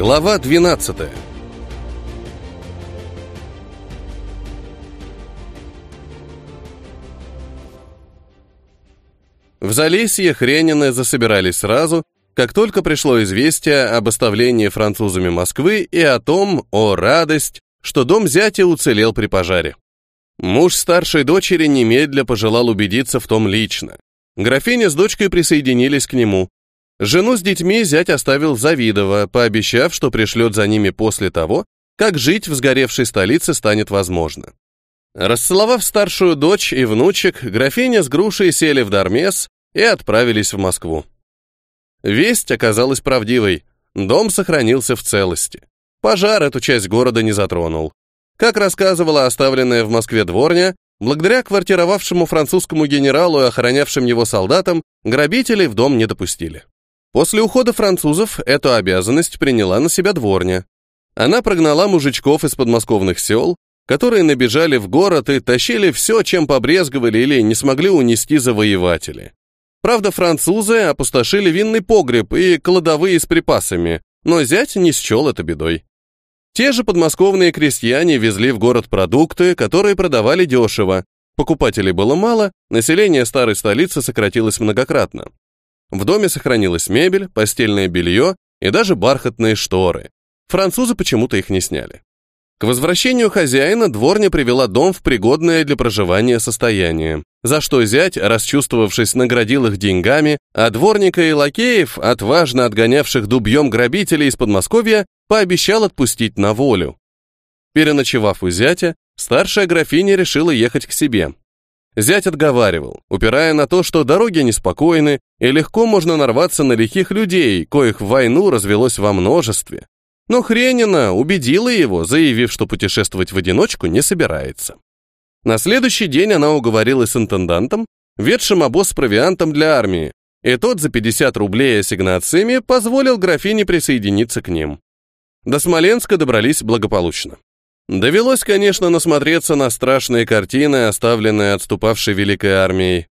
Глава 12 В Залесье Хренины засобирались сразу, как только пришло известие об оставлении французами Москвы и о том, о радость, что дом зятя уцелел при пожаре. Муж старшей дочери немедля пожелал убедиться в том лично. Графиня с дочкой присоединились к нему. Жену с детьми зять оставил Завидово, пообещав, что пришлет за ними после того, как жить в сгоревшей столице станет возможно. Расцеловав старшую дочь и внучек, графиня с грушей сели в Дармес и отправились в Москву. Весть оказалась правдивой. Дом сохранился в целости. Пожар эту часть города не затронул. Как рассказывала оставленная в Москве дворня, благодаря квартировавшему французскому генералу и охранявшим его солдатам, грабителей в дом не допустили. После ухода французов эту обязанность приняла на себя дворня. Она прогнала мужичков из подмосковных сел, которые набежали в город и тащили все, чем побрезговали или не смогли унести завоеватели. Правда, французы опустошили винный погреб и кладовые с припасами, но зять не счел это бедой. Те же подмосковные крестьяне везли в город продукты, которые продавали дешево. Покупателей было мало, население старой столицы сократилось многократно. В доме сохранилась мебель, постельное белье и даже бархатные шторы. Французы почему-то их не сняли. К возвращению хозяина дворня привела дом в пригодное для проживания состояние, за что зять, расчувствовавшись, наградил их деньгами, а дворника и лакеев, отважно отгонявших дубьем грабителей из Подмосковья, пообещал отпустить на волю. Переночевав у зятя, старшая графиня решила ехать к себе. Зять отговаривал, упирая на то, что дороги неспокойны и легко можно нарваться на лихих людей, коих в войну развелось во множестве. Но Хренина убедила его, заявив, что путешествовать в одиночку не собирается. На следующий день она уговорила с интендантом, ведшим обоз с провиантом для армии, и тот за 50 рублей ассигнациями позволил графине присоединиться к ним. До Смоленска добрались благополучно. Довелось, конечно, насмотреться на страшные картины, оставленные отступавшей великой армией.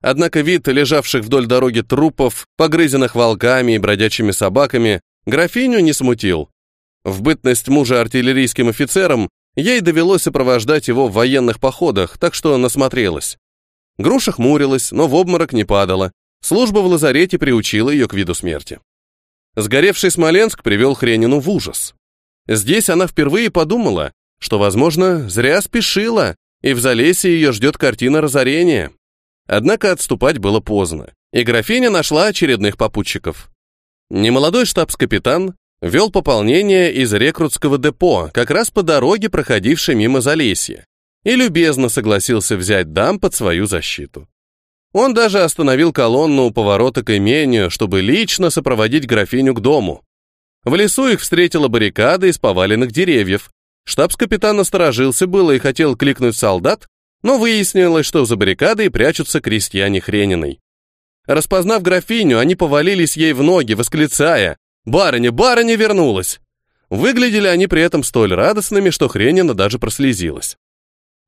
Однако вид лежавших вдоль дороги трупов, погрызенных волками и бродячими собаками, графиню не смутил. В бытность мужа артиллерийским офицером ей довелось сопровождать его в военных походах, так что насмотрелась. Груша хмурилась, но в обморок не падала. Служба в лазарете приучила ее к виду смерти. Сгоревший Смоленск привел Хренину в ужас. Здесь она впервые подумала, что, возможно, зря спешила, и в Залесе ее ждет картина разорения. Однако отступать было поздно, и графиня нашла очередных попутчиков. Немолодой штабс-капитан вел пополнение из рекрутского депо, как раз по дороге, проходившей мимо Залесья, и любезно согласился взять дам под свою защиту. Он даже остановил колонну у поворота к имению, чтобы лично сопроводить графиню к дому. В лесу их встретила баррикада из поваленных деревьев. Штабс-капитан насторожился было и хотел кликнуть солдат, но выяснилось, что за баррикадой прячутся крестьяне Хрениной. Распознав графиню, они повалились ей в ноги, восклицая «Барыня, барыня вернулась!». Выглядели они при этом столь радостными, что Хренина даже прослезилась.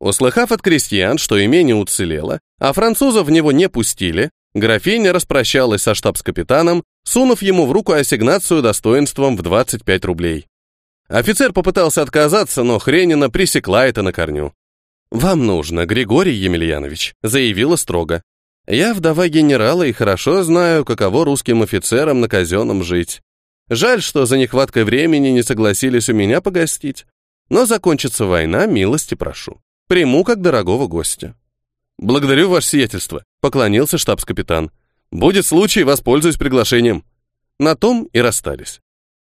Услыхав от крестьян, что имение уцелело, а французов в него не пустили, графиня распрощалась со штабс-капитаном, сунув ему в руку ассигнацию достоинством в 25 рублей. Офицер попытался отказаться, но Хренина пресекла это на корню. «Вам нужно, Григорий Емельянович», — заявила строго. «Я вдова генерала и хорошо знаю, каково русским офицерам на казенном жить. Жаль, что за нехваткой времени не согласились у меня погостить. Но закончится война, милости прошу. Приму как дорогого гостя. Благодарю ваше сиятельство, поклонился штабс-капитан. Будет случай, воспользуюсь приглашением. На том и расстались.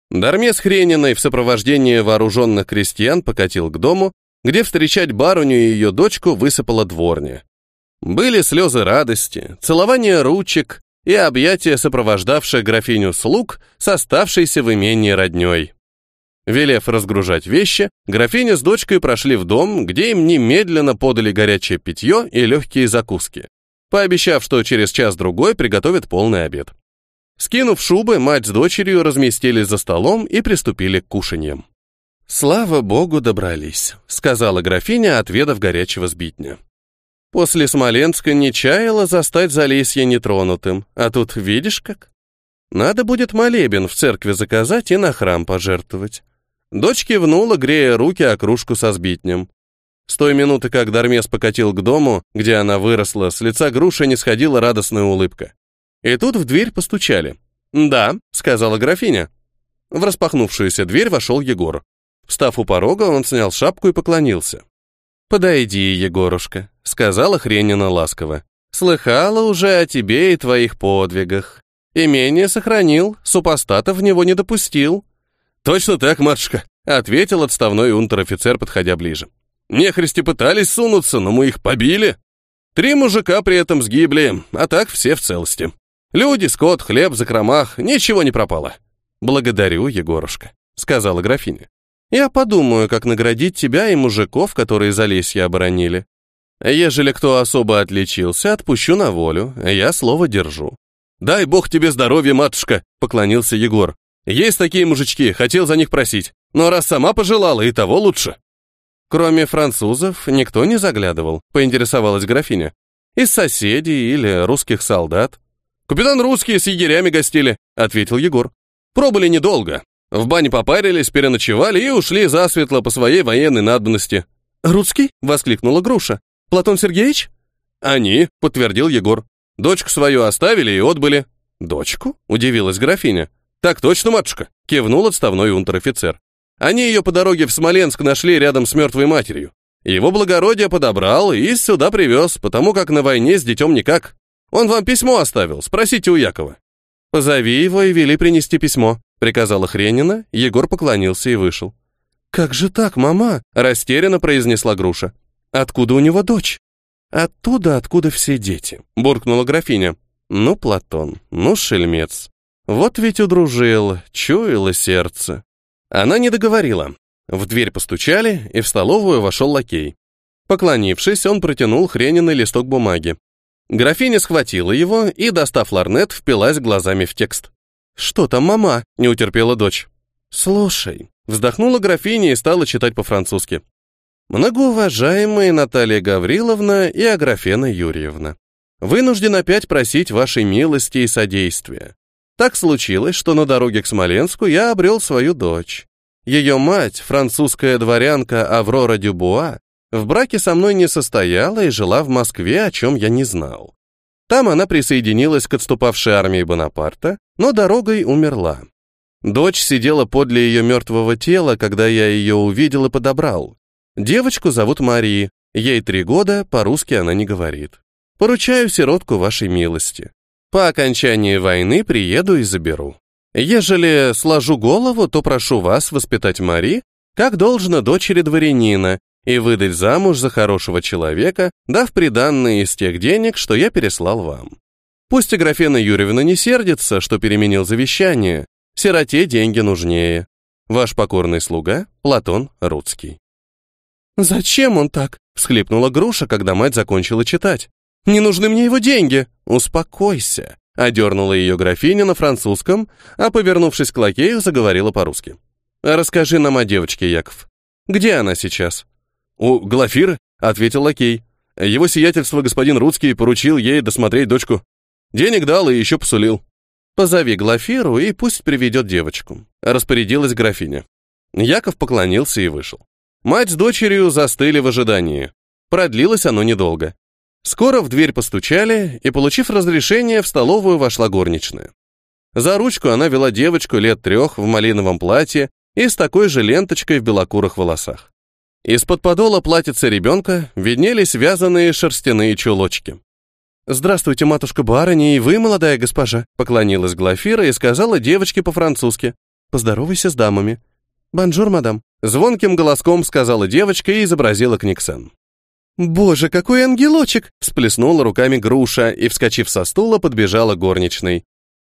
Дармес Хрениной в сопровождении вооруженных крестьян покатил к дому, где встречать барыню и ее дочку высыпала дворня. Были слезы радости, целование ручек и объятия, сопровождавшие графиню слуг с в имении родней. Велев разгружать вещи, графиня с дочкой прошли в дом, где им немедленно подали горячее питье и легкие закуски, пообещав, что через час-другой приготовят полный обед. Скинув шубы, мать с дочерью разместились за столом и приступили к кушаньям. «Слава богу, добрались», — сказала графиня, отведав горячего сбитня. После Смоленска не чаяла застать Залесье нетронутым, а тут видишь как? Надо будет молебен в церкви заказать и на храм пожертвовать. Дочь кивнула, грея руки о кружку со сбитнем. С той минуты, как Дармес покатил к дому, где она выросла, с лица груши не сходила радостная улыбка. И тут в дверь постучали. «Да», — сказала графиня. В распахнувшуюся дверь вошел Егор. Встав у порога, он снял шапку и поклонился. «Подойди, Егорушка», — сказала Хренина ласково. «Слыхала уже о тебе и твоих подвигах. Имение сохранил, супостатов в него не допустил». «Точно так, матушка», — ответил отставной унтер-офицер, подходя ближе. «Нехристи пытались сунуться, но мы их побили. Три мужика при этом сгибли, а так все в целости. Люди, скот, хлеб, закромах, ничего не пропало». «Благодарю, Егорушка», — сказала графиня. Я подумаю, как наградить тебя и мужиков, которые Залесье оборонили. Ежели кто особо отличился, отпущу на волю, я слово держу». «Дай бог тебе здоровья, матушка», — поклонился Егор. «Есть такие мужички, хотел за них просить, но раз сама пожелала, и того лучше». Кроме французов, никто не заглядывал, поинтересовалась графиня. Из соседей или русских солдат. «Капитан русские с егерями гостили», — ответил Егор. «Пробыли недолго, в бане попарились, переночевали и ушли засветло по своей военной надобности. «Русский?» — воскликнула Груша. «Платон Сергеевич?» «Они», — подтвердил Егор. «Дочку свою оставили и отбыли». «Дочку?» — удивилась графиня. «Так точно, матушка», — кивнул отставной унтер-офицер. «Они ее по дороге в Смоленск нашли рядом с мертвой матерью. Его благородие подобрал и сюда привез, потому как на войне с детем никак. Он вам письмо оставил, спросите у Якова». «Позови его и вели принести письмо», приказала Хренина, Егор поклонился и вышел. «Как же так, мама?» – растерянно произнесла Груша. «Откуда у него дочь?» «Оттуда, откуда все дети», – буркнула графиня. «Ну, Платон, ну, шельмец. Вот ведь удружил, чуяло сердце». Она не договорила. В дверь постучали, и в столовую вошел лакей. Поклонившись, он протянул Хрениной листок бумаги. Графиня схватила его и, достав ларнет, впилась глазами в текст. «Что там, мама?» — не утерпела дочь. «Слушай», — вздохнула графиня и стала читать по-французски. «Многоуважаемые Наталья Гавриловна и Аграфена Юрьевна, вынужден опять просить вашей милости и содействия. Так случилось, что на дороге к Смоленску я обрел свою дочь. Ее мать, французская дворянка Аврора Дюбуа, в браке со мной не состояла и жила в Москве, о чем я не знал. Там она присоединилась к отступавшей армии Бонапарта, но дорогой умерла. Дочь сидела подле ее мертвого тела, когда я ее увидел и подобрал. Девочку зовут Марии, ей три года, по-русски она не говорит. Поручаю сиротку вашей милости. По окончании войны приеду и заберу. Ежели сложу голову, то прошу вас воспитать Мари, как должно дочери дворянина, и выдать замуж за хорошего человека, дав приданное из тех денег, что я переслал вам. Пусть Аграфена Юрьевна не сердится, что переменил завещание, сироте деньги нужнее. Ваш покорный слуга Платон Рудский. «Зачем он так?» — всхлипнула Груша, когда мать закончила читать. «Не нужны мне его деньги!» «Успокойся!» — одернула ее графиня на французском, а, повернувшись к лакею, заговорила по-русски. «Расскажи нам о девочке, Яков. Где она сейчас?» «У Глафиры», — ответил лакей. «Его сиятельство господин Рудский поручил ей досмотреть дочку. Денег дал и еще посулил». «Позови Глафиру и пусть приведет девочку», — распорядилась графиня. Яков поклонился и вышел. Мать с дочерью застыли в ожидании. Продлилось оно недолго. Скоро в дверь постучали, и, получив разрешение, в столовую вошла горничная. За ручку она вела девочку лет трех в малиновом платье и с такой же ленточкой в белокурых волосах. Из-под подола платьица ребенка виднелись вязаные шерстяные чулочки. «Здравствуйте, матушка-барыня, и вы, молодая госпожа», поклонилась Глафира и сказала девочке по-французски. «Поздоровайся с дамами». «Bonjour, madame», звонким голоском сказала девочка и изобразила книксен. «Боже, какой ангелочек!» всплеснула руками Груша и, вскочив со стула, подбежала к горничной.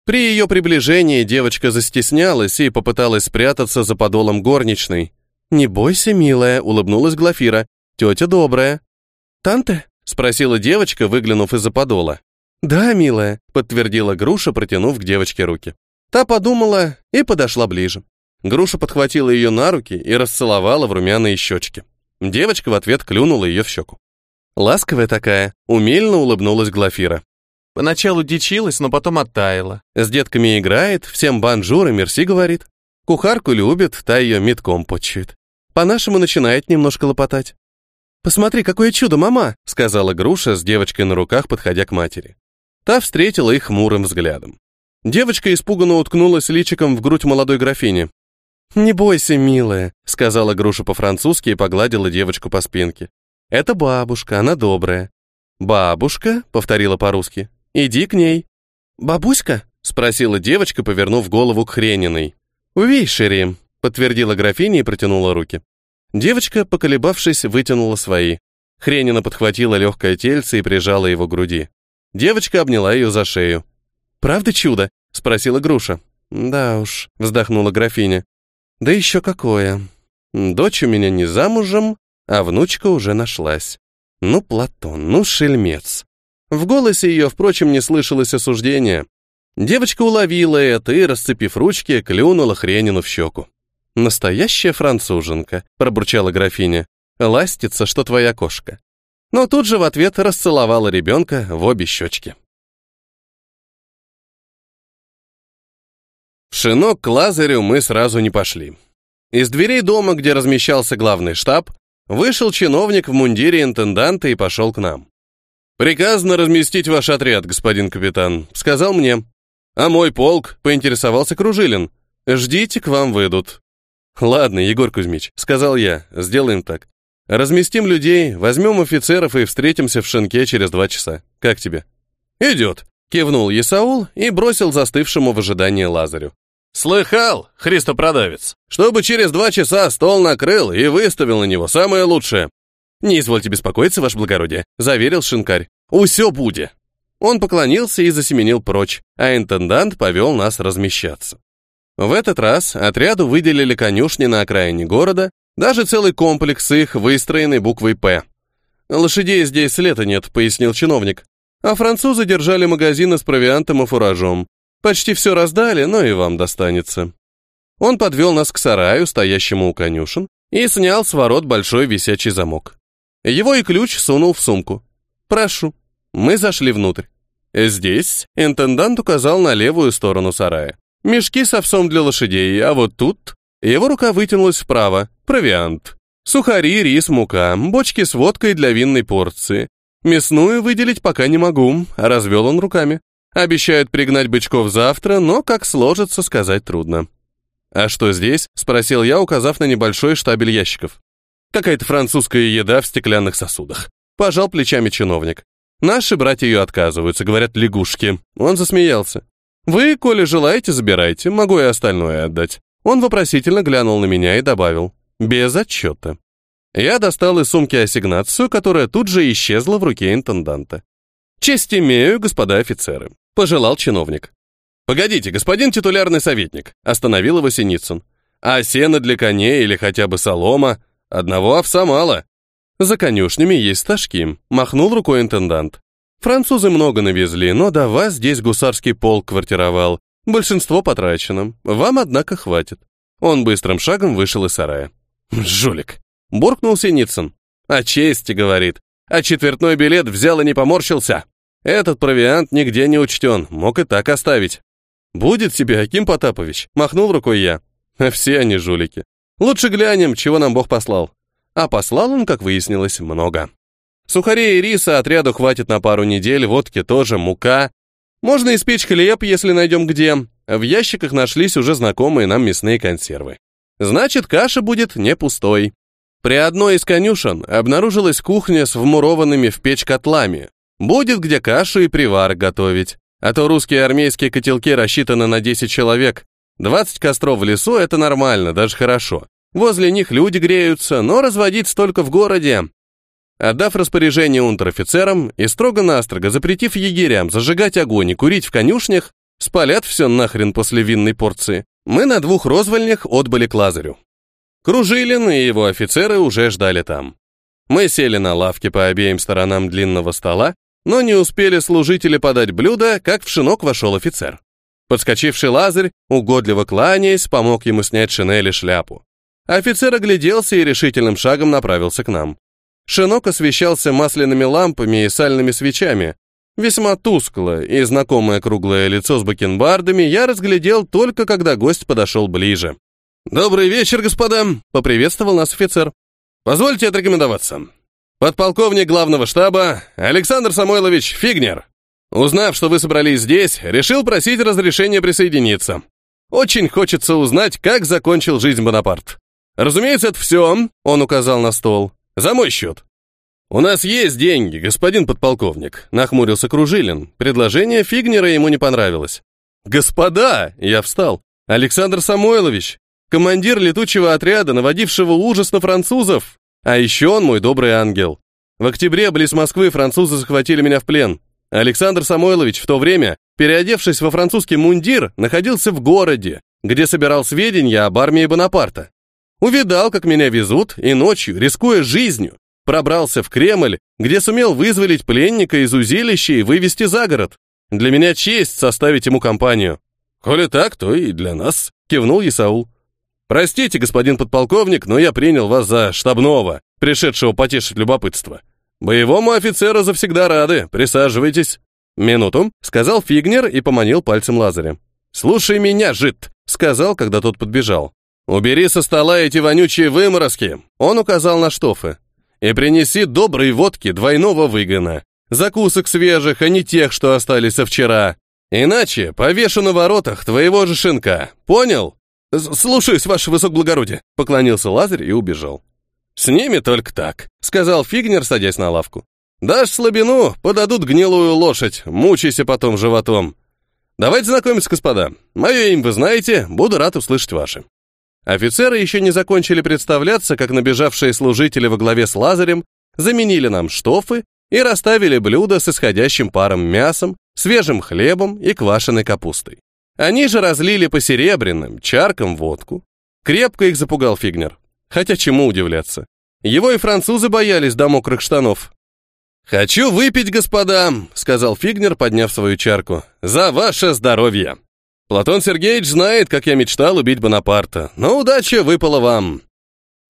При ее приближении девочка застеснялась и попыталась спрятаться за подолом горничной. «Не бойся, милая», — улыбнулась Глафира. «Тетя добрая». «Tante?» — спросила девочка, выглянув из-за подола. «Да, милая», — подтвердила Груша, протянув к девочке руки. Та подумала и подошла ближе. Груша подхватила ее на руки и расцеловала в румяные щечки. Девочка в ответ клюнула ее в щеку. Ласковая такая, умильно улыбнулась Глафира. Поначалу дичилась, но потом оттаяла. С детками играет, всем bonjour и merci говорит. Кухарку любит, та ее метком почует. По-нашему начинает немножко лопотать. «Посмотри, какое чудо, мама!» — сказала Груша с девочкой на руках, подходя к матери. Та встретила их хмурым взглядом. Девочка испуганно уткнулась личиком в грудь молодой графини. «Не бойся, милая», — сказала Груша по-французски и погладила девочку по спинке. «Это бабушка, она добрая». «Бабушка?» — повторила по-русски. «Иди к ней». «Бабуська?» — спросила девочка, повернув голову к Хрениной. «Уви, Шери», — подтвердила графиня и протянула руки. Девочка, поколебавшись, вытянула свои. Хренина подхватила легкое тельце и прижала его к груди. Девочка обняла ее за шею. «Правда чудо?» — спросила Груша. «Да уж», — вздохнула графиня. «Да еще какое. Дочь у меня не замужем, а внучка уже нашлась. Ну, Платон, ну, шельмец». В голосе ее, впрочем, не слышалось осуждения. Девочка уловила это и, расцепив ручки, клюнула Хренину в щеку. «Настоящая француженка», — пробурчала графиня. «Ластится, что твоя кошка». Но тут же в ответ расцеловала ребенка в обе щечки. В шинок к Лазарю мы сразу не пошли. Из дверей дома, где размещался главный штаб, вышел чиновник в мундире интенданта и пошел к нам. «Приказано разместить ваш отряд, господин капитан», — сказал мне. «А мой полк?» — поинтересовался Кружилин. «Ждите, к вам выйдут». «Ладно, Егор Кузьмич», — сказал я, — «сделаем так. Разместим людей, возьмем офицеров и встретимся в Шинке через два часа. Как тебе?» «Идет», — кивнул Исаул и бросил застывшему в ожидании Лазарю. «Слыхал, Христопродавец, чтобы через два часа стол накрыл и выставил на него самое лучшее». «Не извольте беспокоиться, ваше благородие», — заверил шинкарь. «Усё буде». Он поклонился и засеменил прочь, а интендант повел нас размещаться. В этот раз отряду выделили конюшни на окраине города, даже целый комплекс их, выстроенный буквой «П». «Лошадей здесь лета нет», — пояснил чиновник. «А французы держали магазины с провиантом и фуражом. Почти все раздали, но и вам достанется. Он подвел нас к сараю, стоящему у конюшен, и снял с ворот большой висячий замок. Его и ключ сунул в сумку. «Прошу». Мы зашли внутрь. Здесь интендант указал на левую сторону сарая. Мешки с овсом для лошадей, а вот тут его рука вытянулась вправо. Провиант. Сухари, рис, мука, бочки с водкой для винной порции. Мясную выделить пока не могу, развел он руками. Обещают пригнать бычков завтра, но как сложится, сказать трудно. «А что здесь?» — спросил я, указав на небольшой штабель ящиков. «Какая-то французская еда в стеклянных сосудах». Пожал плечами чиновник. «Наши братья ее отказываются, говорят, лягушки». Он засмеялся. «Вы, коли желаете, забирайте, могу и остальное отдать». Он вопросительно глянул на меня и добавил. «Без отчета». Я достал из сумки ассигнацию, которая тут же исчезла в руке интенданта. «Честь имею, господа офицеры пожелал чиновник. «Погодите, господин титулярный советник», — остановил его Синицын. «А сено для коней или хотя бы солома? Одного овса мало». «За конюшнями есть стажки», — махнул рукой интендант. «Французы много навезли, но до вас здесь гусарский полк квартировал. Большинство потрачено. Вам, однако, хватит». Он быстрым шагом вышел из сарая. «Жулик!» — буркнул Синицын. «О чести, — говорит. А четвертной билет взял и не поморщился. Этот провиант нигде не учтен, мог и так оставить. «Будет тебе, Аким Потапович», — махнул рукой я. «Все они жулики. Лучше глянем, чего нам Бог послал». А послал он, как выяснилось, много. Сухарей и риса отряду хватит на пару недель, водки тоже, мука. Можно испечь хлеб, если найдем где. В ящиках нашлись уже знакомые нам мясные консервы. Значит, каша будет не пустой. При одной из конюшен обнаружилась кухня с вмурованными в печь котлами, Будет где кашу и привар готовить. А то русские армейские котелки рассчитаны на 10 человек. 20 костров в лесу — это нормально, даже хорошо. Возле них люди греются, но разводить столько в городе. Отдав распоряжение унтер-офицерам и строго-настрого запретив егерям зажигать огонь и курить в конюшнях, спалят все нахрен после винной порции, мы на двух розвольнях отбыли к Лазарю. Кружилин и его офицеры уже ждали там. Мы сели на лавке по обеим сторонам длинного стола но не успели служители подать блюдо, как в шинок вошел офицер. Подскочивший Лазарь, угодливо кланяясь, помог ему снять шинель и шляпу. Офицер огляделся и решительным шагом направился к нам. Шинок освещался масляными лампами и сальными свечами. Весьма тускло, и знакомое круглое лицо с бакенбардами я разглядел только когда гость подошел ближе. «Добрый вечер, господа!» — поприветствовал нас офицер. «Позвольте отрекомендоваться. Подполковник главного штаба Александр Самойлович Фигнер. Узнав, что вы собрались здесь, решил просить разрешения присоединиться. Очень хочется узнать, как закончил жизнь Бонапарт. Разумеется, это все, он указал на стол, за мой счет. «У нас есть деньги, господин подполковник», — нахмурился Кружилин. Предложение Фигнера ему не понравилось. «Господа!» — я встал. «Александр Самойлович, командир летучего отряда, наводившего ужас на французов. А еще он мой добрый ангел. В октябре близ Москвы французы захватили меня в плен. Александр Самойлович в то время, переодевшись во французский мундир, находился в городе, где собирал сведения об армии Бонапарта. Увидал, как меня везут, и ночью, рискуя жизнью, пробрался в Кремль, где сумел вызволить пленника из узилища и вывести за город. Для меня честь составить ему компанию. Коли так, то и для нас, кивнул Исаул. Простите, господин подполковник, но я принял вас за штабного, пришедшего потешить любопытство. Боевому офицеру завсегда рады, присаживайтесь. Минуту, сказал Фигнер и поманил пальцем Лазаря. Слушай меня, жид, сказал, когда тот подбежал. Убери со стола эти вонючие выморозки. Он указал на штофы и принеси доброй водки двойного выгона. Закусок свежих, а не тех, что остались со вчера. Иначе повешу на воротах твоего же шинка. Понял? Слушаюсь, ваше высокоблагородие, поклонился Лазарь и убежал. С ними только так, сказал Фигнер, садясь на лавку. Дашь слабину, подадут гнилую лошадь, мучайся потом животом. Давайте знакомиться, господа. Мое имя вы знаете, буду рад услышать ваше. Офицеры еще не закончили представляться, как набежавшие служители во главе с Лазарем заменили нам штофы и расставили блюда с исходящим паром мясом, свежим хлебом и квашеной капустой. Они же разлили по серебряным чаркам водку. Крепко их запугал Фигнер. Хотя чему удивляться? Его и французы боялись до мокрых штанов. «Хочу выпить, господа», — сказал Фигнер, подняв свою чарку, — «за ваше здоровье». Платон Сергеевич знает, как я мечтал убить Бонапарта, но удача выпала вам.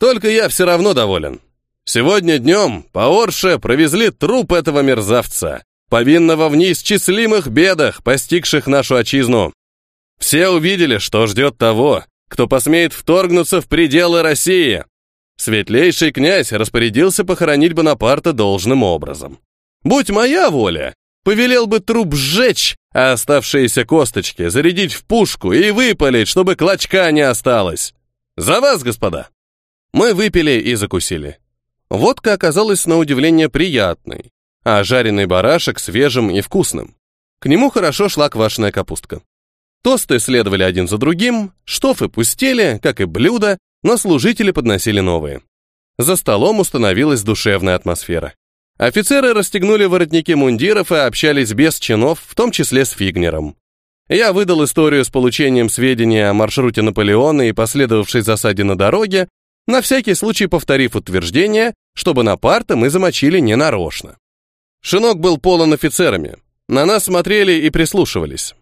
Только я все равно доволен. Сегодня днем по Орше провезли труп этого мерзавца, повинного в неисчислимых бедах, постигших нашу отчизну. Все увидели, что ждет того, кто посмеет вторгнуться в пределы России. Светлейший князь распорядился похоронить Бонапарта должным образом. Будь моя воля, повелел бы труп сжечь, а оставшиеся косточки зарядить в пушку и выпалить, чтобы клочка не осталось. За вас, господа! Мы выпили и закусили. Водка оказалась на удивление приятной, а жареный барашек свежим и вкусным. К нему хорошо шла квашеная капустка. Тосты следовали один за другим, штофы пустели, как и блюда, но служители подносили новые. За столом установилась душевная атмосфера. Офицеры расстегнули воротники мундиров и общались без чинов, в том числе с Фигнером. Я выдал историю с получением сведений о маршруте Наполеона и последовавшей засаде на дороге, на всякий случай повторив утверждение, что Бонапарта мы замочили ненарочно. Шинок был полон офицерами. На нас смотрели и прислушивались.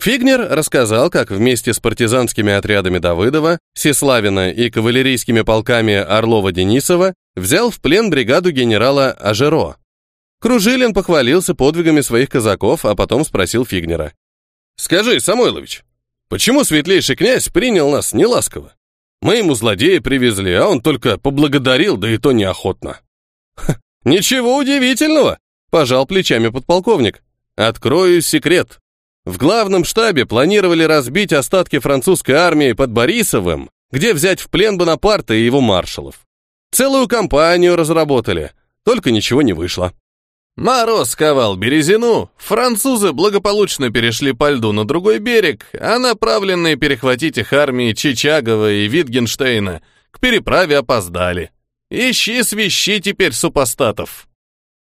Фигнер рассказал, как вместе с партизанскими отрядами Давыдова, Сеславина и кавалерийскими полками Орлова-Денисова взял в плен бригаду генерала Ажеро. Кружилин похвалился подвигами своих казаков, а потом спросил Фигнера. «Скажи, Самойлович, почему светлейший князь принял нас неласково? Мы ему злодея привезли, а он только поблагодарил, да и то неохотно». «Ничего удивительного», — пожал плечами подполковник. «Открою секрет. В главном штабе планировали разбить остатки французской армии под Борисовым, где взять в плен Бонапарта и его маршалов. Целую кампанию разработали, только ничего не вышло. Мороз сковал Березину, французы благополучно перешли по льду на другой берег, а направленные перехватить их армии Чичагова и Витгенштейна к переправе опоздали. Ищи свищи теперь супостатов.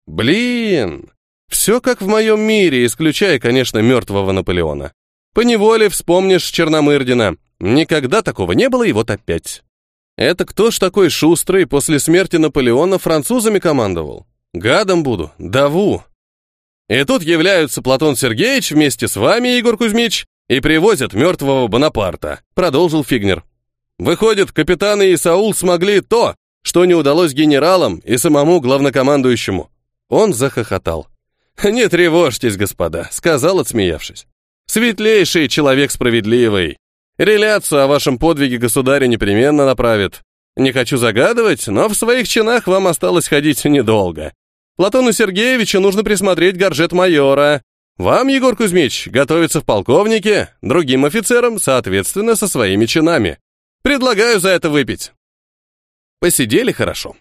Блин, все как в моем мире, исключая, конечно, мертвого Наполеона. Поневоле вспомнишь Черномырдина. Никогда такого не было, и вот опять. Это кто ж такой шустрый после смерти Наполеона французами командовал? Гадом буду, даву. И тут являются Платон Сергеевич вместе с вами, Егор Кузьмич, и привозят мертвого Бонапарта, продолжил Фигнер. Выходит, капитаны и Саул смогли то, что не удалось генералам и самому главнокомандующему. Он захохотал. «Не тревожьтесь, господа», — сказал, отсмеявшись. «Светлейший человек справедливый. Реляцию о вашем подвиге государю непременно направит. Не хочу загадывать, но в своих чинах вам осталось ходить недолго. Платону Сергеевичу нужно присмотреть горжет майора. Вам, Егор Кузьмич, готовиться в полковнике, другим офицерам, соответственно, со своими чинами. Предлагаю за это выпить». Посидели хорошо.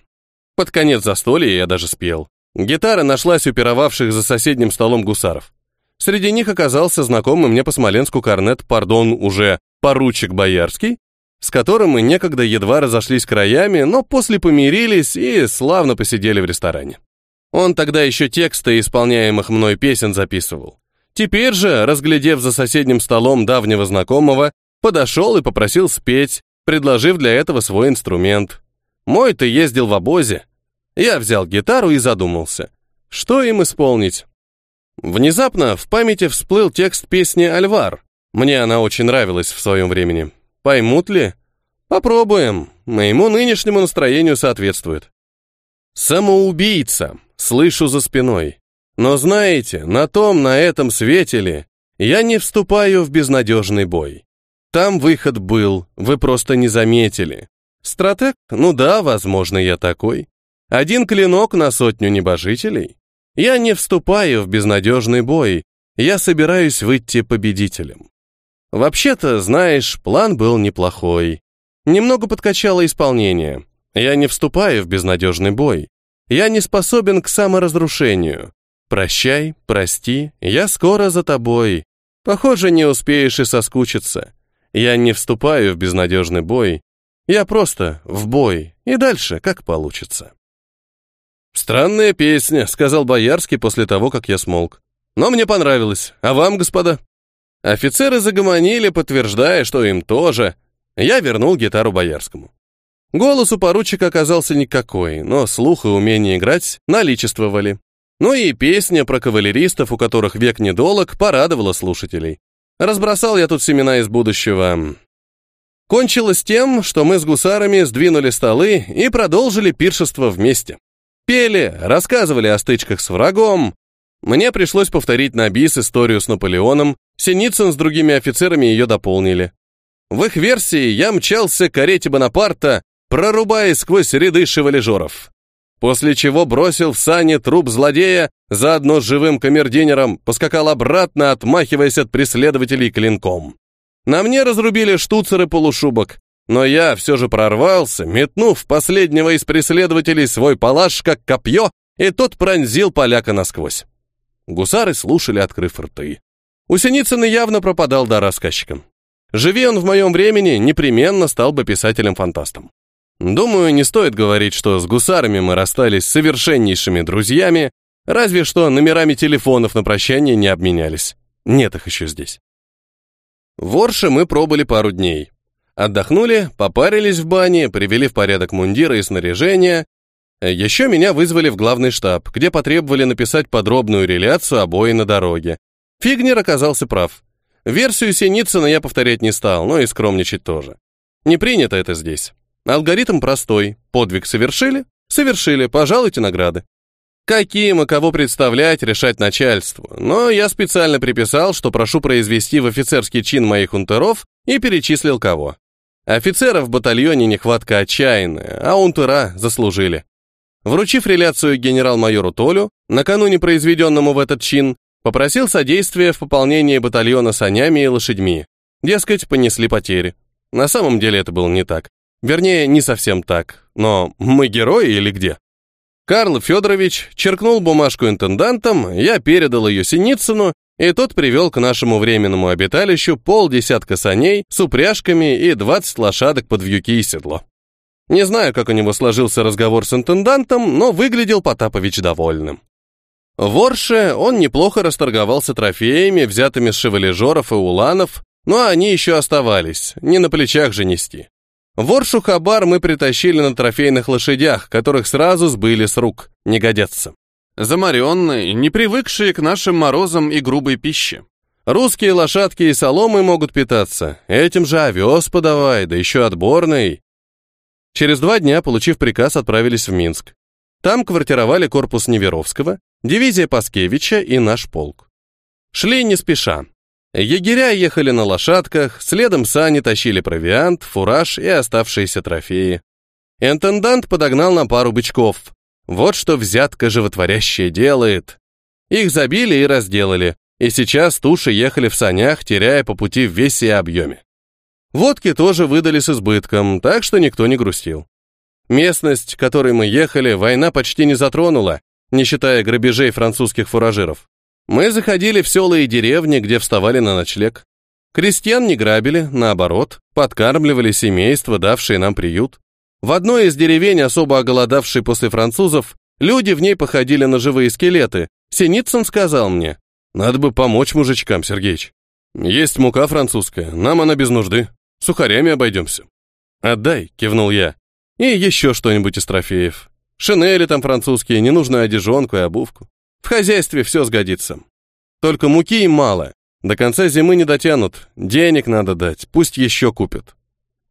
Под конец застолья я даже спел. Гитара нашлась у пировавших за соседним столом гусаров. Среди них оказался знакомый мне по Смоленску корнет, пардон, уже поручик Боярский, с которым мы некогда едва разошлись краями, но после помирились и славно посидели в ресторане. Он тогда еще тексты исполняемых мной песен записывал. Теперь же, разглядев за соседним столом давнего знакомого, подошел и попросил спеть, предложив для этого свой инструмент. Мой-то ездил в обозе. Я взял гитару и задумался, что им исполнить. Внезапно в памяти всплыл текст песни «Альвар». Мне она очень нравилась в своем времени. Поймут ли? Попробуем. Моему нынешнему настроению соответствует. Самоубийца. Слышу за спиной. Но знаете, на том, на этом свете ли, я не вступаю в безнадежный бой. Там выход был, вы просто не заметили. Стратег? Ну да, возможно, я такой. Один клинок на сотню небожителей. Я не вступаю в безнадежный бой, я собираюсь выйти победителем. Вообще-то, знаешь, план был неплохой. Немного подкачало исполнение. Я не вступаю в безнадежный бой. Я не способен к саморазрушению. Прощай, прости, я скоро за тобой. Похоже, не успеешь и соскучиться. Я не вступаю в безнадежный бой. Я просто в бой, и дальше как получится. «Странная песня», — сказал Боярский после того, как я смолк. «Но мне понравилось. А вам, господа?» Офицеры загомонили, подтверждая, что им тоже. Я вернул гитару Боярскому. Голос у поручика оказался никакой, но слух и умение играть наличествовали. Ну и песня про кавалеристов, у которых век недолог, порадовала слушателей. Разбросал я тут семена из будущего. Кончилось тем, что мы с гусарами сдвинули столы и продолжили пиршество вместе. Пели, рассказывали о стычках с врагом. Мне пришлось повторить на бис историю с Наполеоном, Синицын с другими офицерами ее дополнили. В их версии я мчался к карете Бонапарта, прорубая сквозь ряды шевалежеров. После чего бросил в сани труп злодея, заодно с живым камердинером, поскакал обратно, отмахиваясь от преследователей клинком. На мне разрубили штуцеры полушубок, но я все же прорвался, метнув последнего из преследователей свой палаш как копье, и тот пронзил поляка насквозь. Гусары слушали, открыв рты. У Синицына явно пропадал дар рассказчикам. Живи он в моем времени, непременно стал бы писателем-фантастом. Думаю, не стоит говорить, что с гусарами мы расстались совершеннейшими друзьями, разве что номерами телефонов на прощание не обменялись. Нет их еще здесь. В Орше мы пробыли пару дней. Отдохнули, попарились в бане, привели в порядок мундиры и снаряжение. Еще меня вызвали в главный штаб, где потребовали написать подробную реляцию о бое на дороге. Фигнер оказался прав. Версию Синицына я повторять не стал, но и скромничать тоже. Не принято это здесь. Алгоритм простой. Подвиг совершили? Совершили, пожалуйте награды. Каким и кого представлять, решать начальству. Но я специально приписал, что прошу произвести в офицерский чин моих унтеров и перечислил кого. Офицеров в батальоне нехватка отчаянная, а унтера заслужили. Вручив реляцию генерал-майору Толю, накануне произведенному в этот чин, попросил содействия в пополнении батальона санями и лошадьми. Дескать, понесли потери. На самом деле это было не так. Вернее, не совсем так. Но мы герои или где? Карл Федорович черкнул бумажку интендантом, я передал ее Синицыну, и тот привел к нашему временному обиталищу полдесятка саней с упряжками и 20 лошадок под вьюки и седло. Не знаю, как у него сложился разговор с интендантом, но выглядел Потапович довольным. В Орше он неплохо расторговался трофеями, взятыми с шевалежеров и уланов, но они еще оставались, не на плечах же нести. Воршу хабар мы притащили на трофейных лошадях, которых сразу сбыли с рук. Не годятся. Замаренные, не привыкшие к нашим морозам и грубой пище. Русские лошадки и соломы могут питаться. Этим же овес подавай, да еще отборный. Через два дня, получив приказ, отправились в Минск. Там квартировали корпус Неверовского, дивизия Паскевича и наш полк. Шли не спеша. Егеря ехали на лошадках, следом сани тащили провиант, фураж и оставшиеся трофеи. Интендант подогнал на пару бычков. Вот что взятка животворящая делает. Их забили и разделали, и сейчас туши ехали в санях, теряя по пути в весе и объеме. Водки тоже выдали с избытком, так что никто не грустил. Местность, которой мы ехали, война почти не затронула, не считая грабежей французских фуражиров. Мы заходили в села и деревни, где вставали на ночлег. Крестьян не грабили, наоборот, подкармливали семейства, давшие нам приют. В одной из деревень, особо оголодавшей после французов, люди в ней походили на живые скелеты. Синицын сказал мне, «Надо бы помочь мужичкам, Сергеич. Есть мука французская, нам она без нужды. Сухарями обойдемся». «Отдай», — кивнул я. «И еще что-нибудь из трофеев. Шинели там французские, ненужную одежонку и обувку. В хозяйстве все сгодится. Только муки им мало. До конца зимы не дотянут. Денег надо дать, пусть еще купят.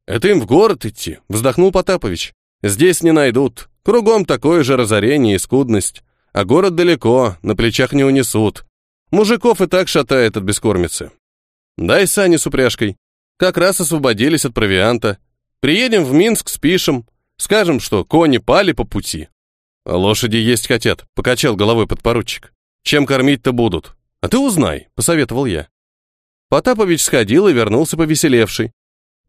Это им в город идти, вздохнул Потапович. Здесь не найдут. Кругом такое же разорение и скудность. А город далеко, на плечах не унесут. Мужиков и так шатает от бескормицы. Дай сани с упряжкой. Как раз освободились от провианта. Приедем в Минск, спишем. Скажем, что кони пали по пути. Лошади есть хотят, покачал головой подпоручик. Чем кормить-то будут? А ты узнай, посоветовал я. Потапович сходил и вернулся повеселевший.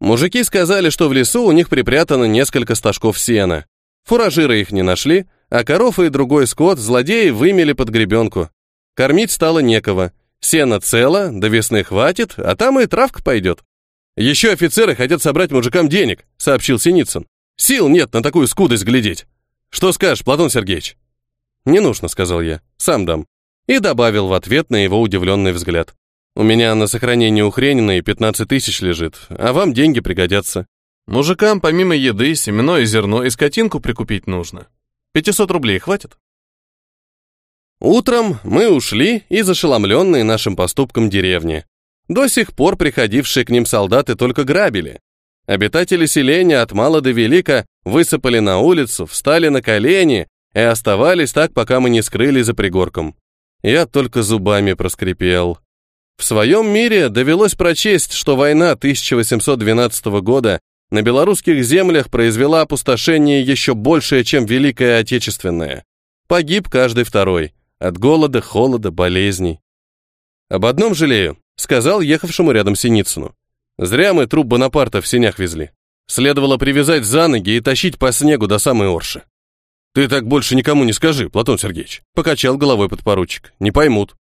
Мужики сказали, что в лесу у них припрятано несколько стажков сена. Фуражиры их не нашли, а коров и другой скот злодеи вымели под гребенку. Кормить стало некого. Сено цело, до весны хватит, а там и травка пойдет. Еще офицеры хотят собрать мужикам денег, сообщил Синицын. Сил нет на такую скудость глядеть. Что скажешь, Платон Сергеевич? Не нужно, сказал я. Сам дам. И добавил в ответ на его удивленный взгляд. У меня на сохранение у и 15 тысяч лежит, а вам деньги пригодятся. Мужикам помимо еды, семено и зерно и скотинку прикупить нужно. 500 рублей хватит? Утром мы ушли из ошеломленной нашим поступком деревни. До сих пор приходившие к ним солдаты только грабили, Обитатели селения от мала до велика высыпали на улицу, встали на колени и оставались так, пока мы не скрылись за пригорком. Я только зубами проскрипел. В своем мире довелось прочесть, что война 1812 года на белорусских землях произвела опустошение еще большее, чем Великая Отечественная. Погиб каждый второй. От голода, холода, болезней. «Об одном жалею», — сказал ехавшему рядом Синицыну. Зря мы труп Бонапарта в сенях везли. Следовало привязать за ноги и тащить по снегу до самой Орши. Ты так больше никому не скажи, Платон Сергеевич. Покачал головой подпоручик. Не поймут.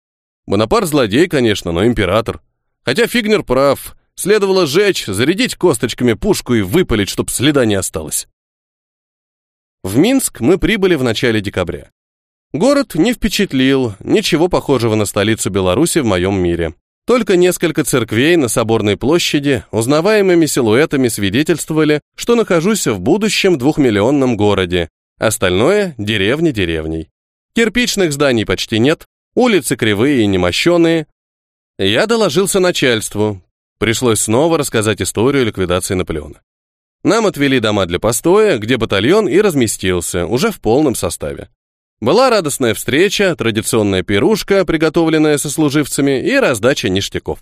Бонапарт злодей, конечно, но император. Хотя Фигнер прав. Следовало сжечь, зарядить косточками пушку и выпалить, чтоб следа не осталось. В Минск мы прибыли в начале декабря. Город не впечатлил, ничего похожего на столицу Беларуси в моем мире. Только несколько церквей на Соборной площади узнаваемыми силуэтами свидетельствовали, что нахожусь в будущем двухмиллионном городе. Остальное — деревни деревней. Кирпичных зданий почти нет, улицы кривые и немощеные. Я доложился начальству. Пришлось снова рассказать историю ликвидации Наполеона. Нам отвели дома для постоя, где батальон и разместился, уже в полном составе. Была радостная встреча, традиционная пирушка, приготовленная сослуживцами, и раздача ништяков.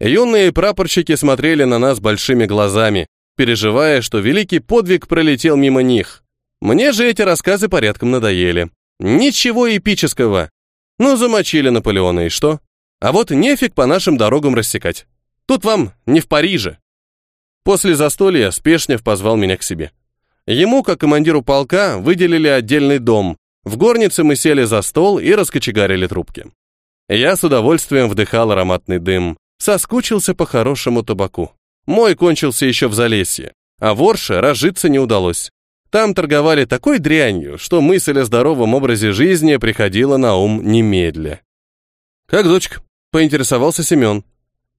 Юные прапорщики смотрели на нас большими глазами, переживая, что великий подвиг пролетел мимо них. Мне же эти рассказы порядком надоели. Ничего эпического. Ну, замочили Наполеона, и что? А вот нефиг по нашим дорогам рассекать. Тут вам не в Париже. После застолья Спешнев позвал меня к себе. Ему, как командиру полка, выделили отдельный дом, в горнице мы сели за стол и раскочегарили трубки. Я с удовольствием вдыхал ароматный дым, соскучился по хорошему табаку. Мой кончился еще в Залесье, а в Орше разжиться не удалось. Там торговали такой дрянью, что мысль о здоровом образе жизни приходила на ум немедля. «Как дочка?» — поинтересовался Семен.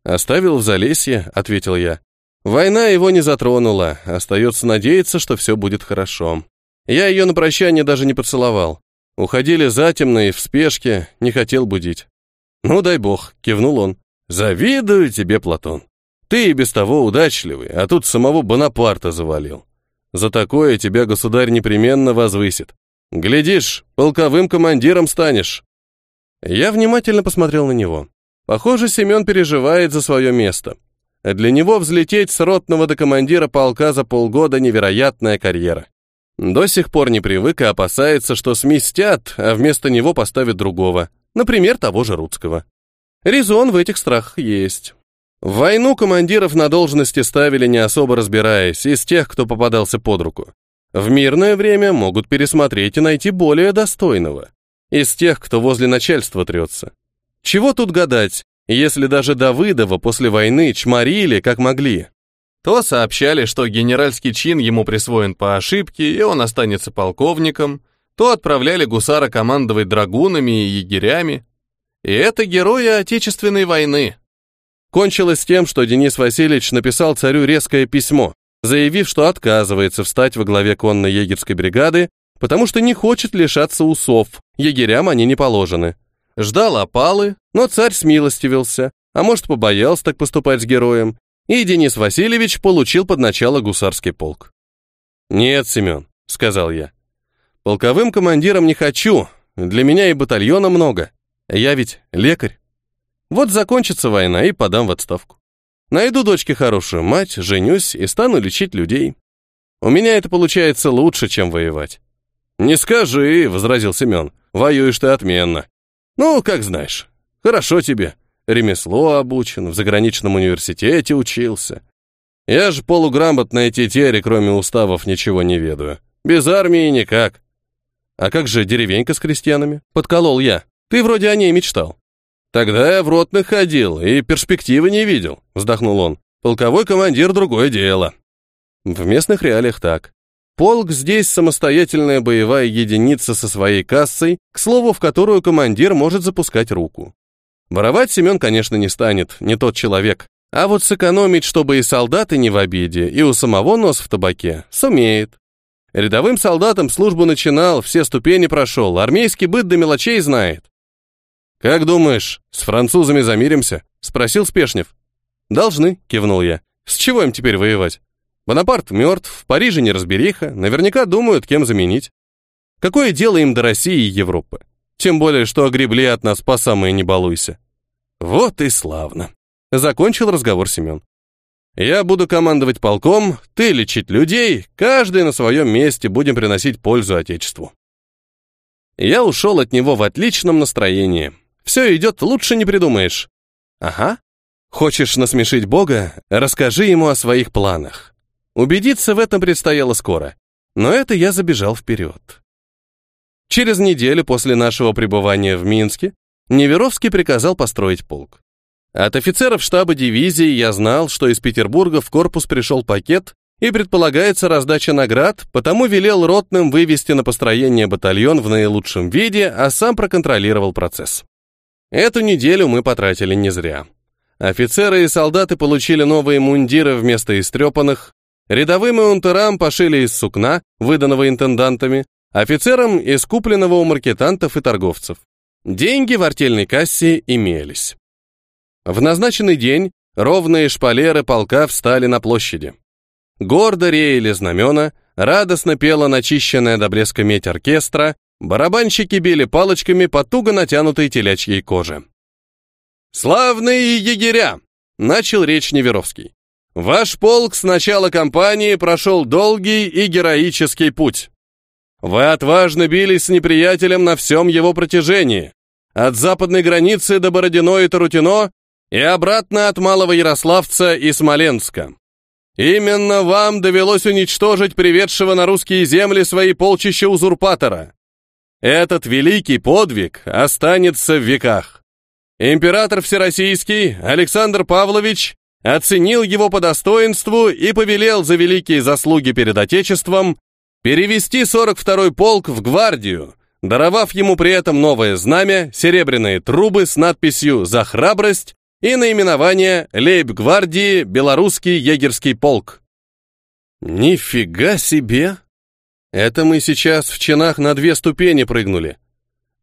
«Оставил в Залесье», — ответил я. «Война его не затронула, остается надеяться, что все будет хорошо». Я ее на прощание даже не поцеловал. Уходили затемно и в спешке, не хотел будить. «Ну, дай бог», — кивнул он. «Завидую тебе, Платон. Ты и без того удачливый, а тут самого Бонапарта завалил. За такое тебя государь непременно возвысит. Глядишь, полковым командиром станешь. Я внимательно посмотрел на него. Похоже, Семен переживает за свое место. Для него взлететь с ротного до командира полка за полгода невероятная карьера. До сих пор не привык и опасается, что сместят, а вместо него поставят другого, например, того же Рудского. Резон в этих страхах есть. В войну командиров на должности ставили не особо разбираясь, из тех, кто попадался под руку. В мирное время могут пересмотреть и найти более достойного. Из тех, кто возле начальства трется. Чего тут гадать, если даже Давыдова после войны чморили, как могли? То сообщали, что генеральский чин ему присвоен по ошибке, и он останется полковником, то отправляли гусара командовать драгунами и егерями. И это герои Отечественной войны. Кончилось тем, что Денис Васильевич написал царю резкое письмо, заявив, что отказывается встать во главе конной егерской бригады, потому что не хочет лишаться усов, егерям они не положены. Ждал опалы, но царь смилостивился, а может, побоялся так поступать с героем, и Денис Васильевич получил под начало гусарский полк. «Нет, Семен», — сказал я, — «полковым командиром не хочу, для меня и батальона много, я ведь лекарь. Вот закончится война и подам в отставку. Найду дочке хорошую мать, женюсь и стану лечить людей. У меня это получается лучше, чем воевать». «Не скажи», — возразил Семен, — «воюешь ты отменно». «Ну, как знаешь. Хорошо тебе. Ремесло обучен, в заграничном университете учился. Я же полуграмотная тетеря, кроме уставов, ничего не ведаю. Без армии никак. А как же деревенька с крестьянами? Подколол я. Ты вроде о ней мечтал. Тогда я в ротных ходил и перспективы не видел, вздохнул он. Полковой командир — другое дело. В местных реалиях так. Полк здесь самостоятельная боевая единица со своей кассой, к слову, в которую командир может запускать руку. Воровать Семен, конечно, не станет, не тот человек. А вот сэкономить, чтобы и солдаты не в обиде, и у самого нос в табаке, сумеет. Рядовым солдатом службу начинал, все ступени прошел, армейский быт до мелочей знает. «Как думаешь, с французами замиримся?» — спросил Спешнев. «Должны», — кивнул я. «С чего им теперь воевать? Бонапарт мертв, в Париже неразбериха, наверняка думают, кем заменить. Какое дело им до России и Европы? Тем более, что огребли от нас по самое не балуйся. Вот и славно. Закончил разговор Семен. Я буду командовать полком, ты лечить людей, каждый на своем месте будем приносить пользу Отечеству. Я ушел от него в отличном настроении. Все идет лучше не придумаешь. Ага. Хочешь насмешить Бога? Расскажи ему о своих планах. Убедиться в этом предстояло скоро, но это я забежал вперед. Через неделю после нашего пребывания в Минске Неверовский приказал построить полк. От офицеров штаба дивизии я знал, что из Петербурга в корпус пришел пакет и предполагается раздача наград, потому велел ротным вывести на построение батальон в наилучшем виде, а сам проконтролировал процесс. Эту неделю мы потратили не зря. Офицеры и солдаты получили новые мундиры вместо истрепанных, Рядовым и унтерам пошили из сукна, выданного интендантами, офицерам из купленного у маркетантов и торговцев. Деньги в артельной кассе имелись. В назначенный день ровные шпалеры полка встали на площади. Гордо реяли знамена, радостно пела начищенная до блеска медь оркестра, барабанщики били палочками по туго натянутой телячьей коже. «Славные егеря!» — начал речь Неверовский. Ваш полк с начала кампании прошел долгий и героический путь. Вы отважно бились с неприятелем на всем его протяжении, от западной границы до Бородино и Тарутино и обратно от Малого Ярославца и Смоленска. Именно вам довелось уничтожить приведшего на русские земли свои полчища узурпатора. Этот великий подвиг останется в веках. Император Всероссийский Александр Павлович оценил его по достоинству и повелел за великие заслуги перед Отечеством перевести 42-й полк в гвардию, даровав ему при этом новое знамя, серебряные трубы с надписью «За храбрость» и наименование «Лейб-гвардии Белорусский егерский полк». Нифига себе! Это мы сейчас в чинах на две ступени прыгнули.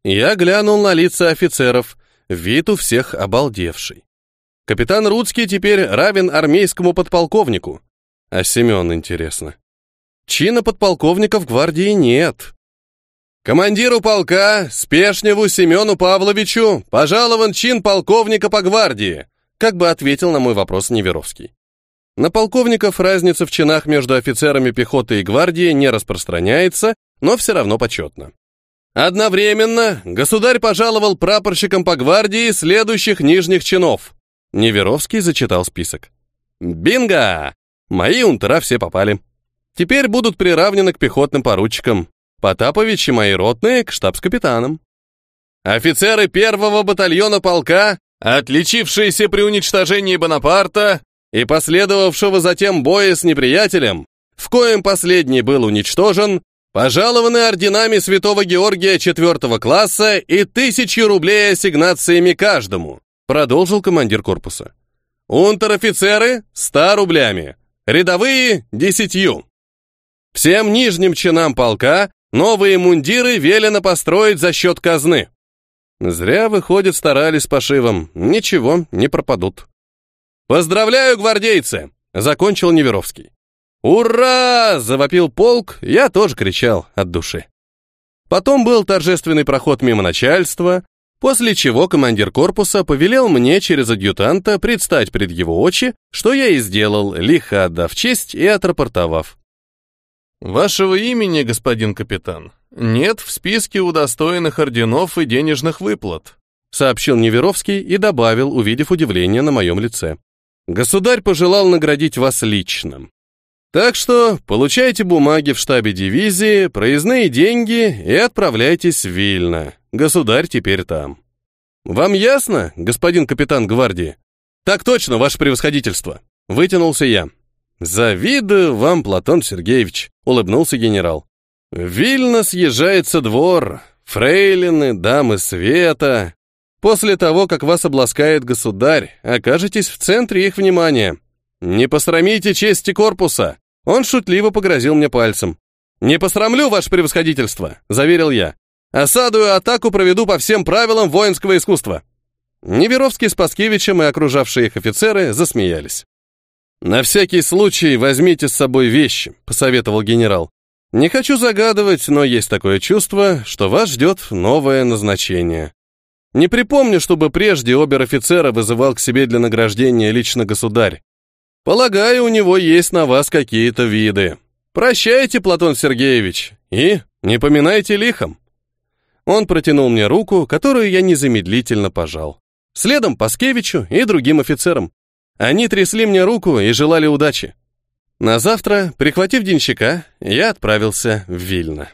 Я глянул на лица офицеров, вид у всех обалдевший. Капитан Рудский теперь равен армейскому подполковнику. А Семен, интересно. Чина подполковника в гвардии нет. Командиру полка, Спешневу Семену Павловичу, пожалован чин полковника по гвардии, как бы ответил на мой вопрос Неверовский. На полковников разница в чинах между офицерами пехоты и гвардии не распространяется, но все равно почетно. Одновременно государь пожаловал прапорщикам по гвардии следующих нижних чинов. Неверовский зачитал список. Бинго! Мои унтера все попали. Теперь будут приравнены к пехотным поручикам. Потапович и мои ротные к штабс-капитанам. Офицеры первого батальона полка, отличившиеся при уничтожении Бонапарта и последовавшего затем боя с неприятелем, в коем последний был уничтожен, Пожалованы орденами Святого Георгия четвертого класса и тысячи рублей ассигнациями каждому, продолжил командир корпуса. Унтер-офицеры – ста рублями, рядовые – десятью. Всем нижним чинам полка новые мундиры велено построить за счет казны. Зря, выходит, старались пошивом. Ничего, не пропадут. «Поздравляю, гвардейцы!» — закончил Неверовский. «Ура!» — завопил полк, я тоже кричал от души. Потом был торжественный проход мимо начальства, после чего командир корпуса повелел мне через адъютанта предстать пред его очи, что я и сделал, лихо отдав честь и отрапортовав. «Вашего имени, господин капитан, нет в списке удостоенных орденов и денежных выплат», сообщил Неверовский и добавил, увидев удивление на моем лице. «Государь пожелал наградить вас лично. Так что получайте бумаги в штабе дивизии, проездные деньги и отправляйтесь в Вильно. Государь теперь там. Вам ясно, господин капитан гвардии? Так точно, ваше превосходительство. Вытянулся я. Завидую вам, Платон Сергеевич, улыбнулся генерал. В Вильно съезжается двор, фрейлины, дамы света. После того, как вас обласкает государь, окажетесь в центре их внимания. Не посрамите чести корпуса. Он шутливо погрозил мне пальцем. «Не посрамлю, ваше превосходительство», — заверил я. «Осаду и атаку проведу по всем правилам воинского искусства». Неверовский с Паскевичем и окружавшие их офицеры засмеялись. «На всякий случай возьмите с собой вещи», — посоветовал генерал. «Не хочу загадывать, но есть такое чувство, что вас ждет новое назначение. Не припомню, чтобы прежде обер-офицера вызывал к себе для награждения лично государь. Полагаю, у него есть на вас какие-то виды. Прощайте, Платон Сергеевич, и не поминайте лихом. Он протянул мне руку, которую я незамедлительно пожал. Следом Паскевичу и другим офицерам. Они трясли мне руку и желали удачи. На завтра, прихватив денщика, я отправился в Вильно.